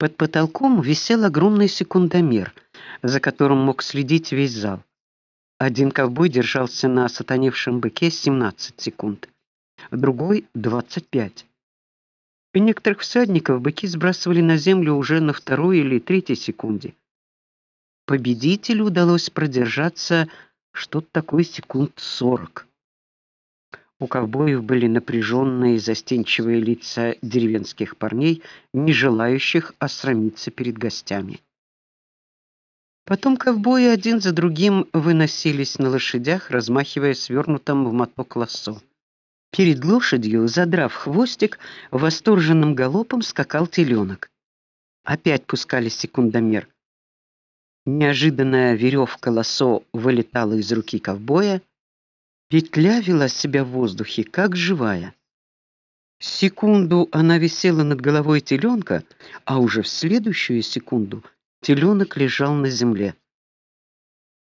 Под потолком висел огромный секундомер, за которым мог следить весь зал. Один ковбой держался на сатаневшем быке 17 секунд, другой 25. И некоторых всадников быки сбрасывали на землю уже на второй или третьей секунде. Победителю удалось продержаться что-то такое секунд 40. У ковбоев были напряженные, застенчивые лица деревенских парней, не желающих осрамиться перед гостями. Потом ковбои один за другим выносились на лошадях, размахивая свернутым в моток лассо. Перед лошадью, задрав хвостик, восторженным галопом скакал теленок. Опять пускали секундомер. Неожиданная веревка лассо вылетала из руки ковбоя, Петля вела себя в воздухе как живая. Секунду она висела над головой теленка, а уже в следующую секунду теленок лежал на земле.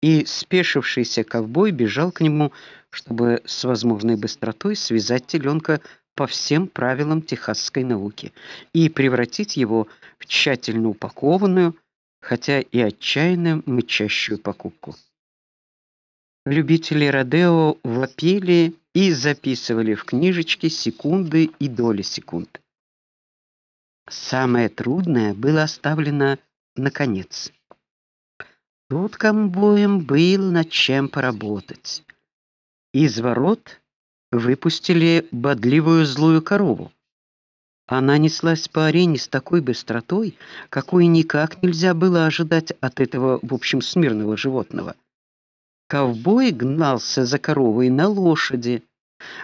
И спешившийся ковбой бежал к нему, чтобы с возможной быстротой связать теленка по всем правилам техасской науки и превратить его в тщательно упакованную, хотя и отчаянно мычащую покупку. Любители родео вопили и записывали в книжечки секунды и доли секунд. Самое трудное было оставлено наконец. Тут ковбоям было над чем поработать. Из ворот выпустили бодливую злую корову. Она неслась по арене с такой быстротой, какой никак нельзя было ожидать от этого, в общем, смирного животного. Ковбой гнался за коровой на лошади,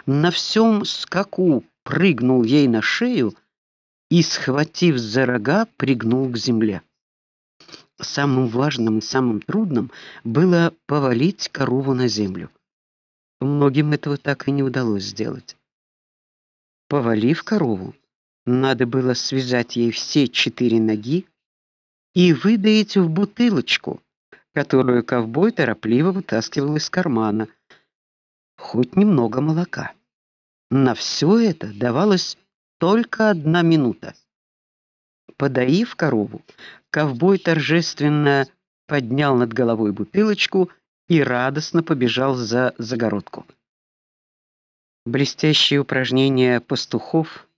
на всем скаку прыгнул ей на шею и, схватив за рога, пригнул к земле. Самым важным и самым трудным было повалить корову на землю. Многим этого так и не удалось сделать. Повалив корову, надо было связать ей все четыре ноги и выдавить в бутылочку, которую ковбой торопливо вытаскивал из кармана. Хоть немного молока. На все это давалось только одна минута. Подоив корову, ковбой торжественно поднял над головой бутылочку и радостно побежал за загородку. Блестящие упражнения пастухов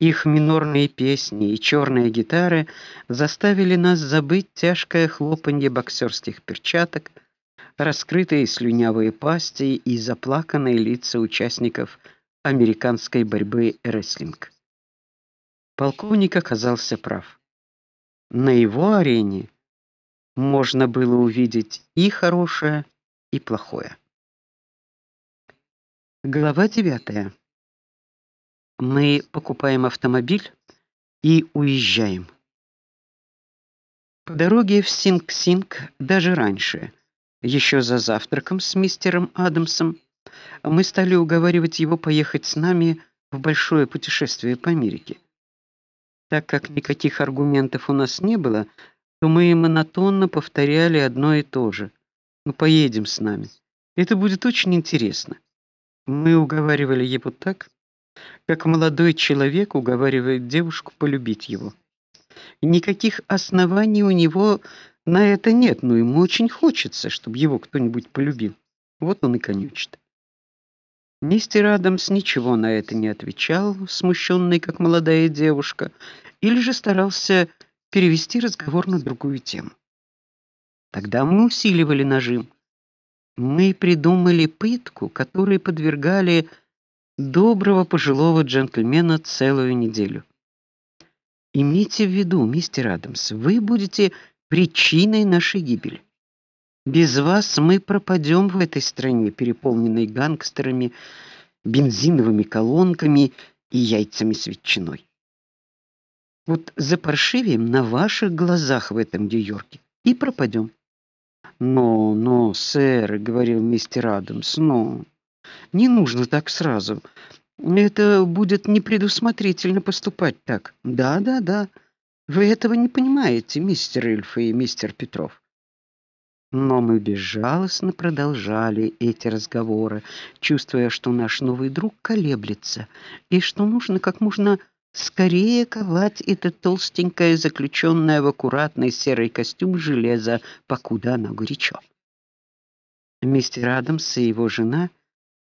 их минорные песни и черные гитары заставили нас забыть тяжкое хлопанье боксерских перчаток, раскрытые слюнявые пасти и заплаканные лица участников американской борьбы рестлинг. Полковник оказался прав. На его арене можно было увидеть и хорошее, и плохое. Глава девятая. Мы покупаем автомобиль и уезжаем. По дороге в Синг-Синг даже раньше, еще за завтраком с мистером Адамсом, мы стали уговаривать его поехать с нами в большое путешествие по Америке. Так как никаких аргументов у нас не было, то мы монотонно повторяли одно и то же. Мы поедем с нами. Это будет очень интересно. Мы уговаривали его так, как молодой человек уговаривает девушку полюбить его. Никаких оснований у него на это нет, но ему очень хочется, чтобы его кто-нибудь полюбил. Вот он и конючит. Мистер Адамс ничего на это не отвечал, смущенный, как молодая девушка, или же старался перевести разговор на другую тему. Тогда мы усиливали нажим. Мы придумали пытку, которой подвергали доброго пожилого джентльмена целую неделю. Имейте в виду, мистер Адамс, вы будете причиной нашей гибели. Без вас мы пропадем в этой стране, переполненной гангстерами, бензиновыми колонками и яйцами с ветчиной. Вот запаршивеем на ваших глазах в этом Нью-Йорке и пропадем. "Но, но, сэр", говорил мистер Адамс. "Но, не нужно так сразу. Это будет непредусмотрительно поступать так. Да, да, да. Вы этого не понимаете, мистер Ильф и мистер Петров. Но мы безжалостно продолжали эти разговоры, чувствуя, что наш новый друг колеблется и что нужно как можно скорее ковать это толстенькое, заключенное в аккуратный серый костюм железо, покуда оно горячо. Мистер Адамс и его жена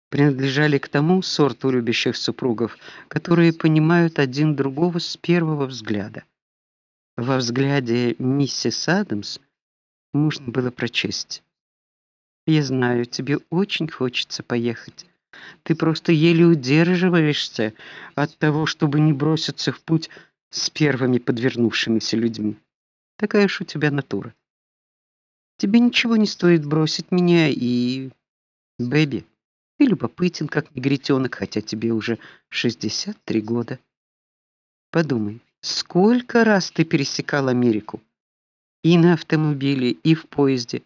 принадлежали к тому сорту любящих супругов, которые понимают один другого с первого взгляда. Во взгляде миссис Адамс можно было прочесть: "Я знаю, тебе очень хочется поехать. Ты просто еле удерживаешься от того, чтобы не броситься в путь с первыми подвернувшимися людьми. Такая уж у тебя натура. Тебе ничего не стоит бросить меня и Бэби. Ты любопытен, как негритенок, хотя тебе уже 63 года. Подумай, сколько раз ты пересекал Америку? И на автомобиле, и в поезде.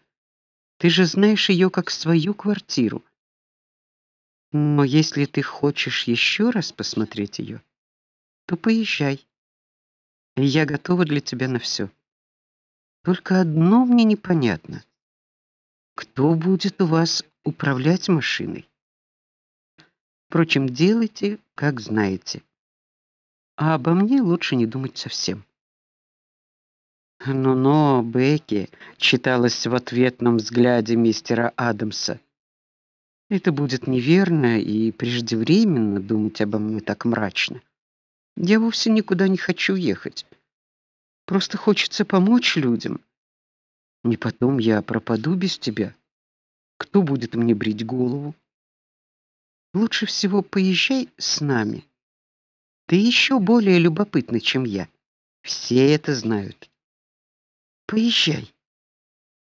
Ты же знаешь ее как свою квартиру. Но если ты хочешь еще раз посмотреть ее, то поезжай. Я готова для тебя на все. Только одно мне непонятно. Кто будет у вас управлять машиной? Впрочем, делайте, как знаете. А обо мне лучше не думать совсем. «Но-но, Бекки», — читалось в ответном взгляде мистера Адамса. Это будет неверно и преждевременно думать обо мне так мрачно. Я вовсе никуда не хочу ехать. Просто хочется помочь людям. Не потом я пропаду без тебя. Кто будет мне брить голову? Лучше всего поезжай с нами. Ты еще более любопытный, чем я. Все это знают. Поезжай.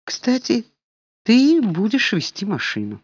Кстати, ты будешь вести машину.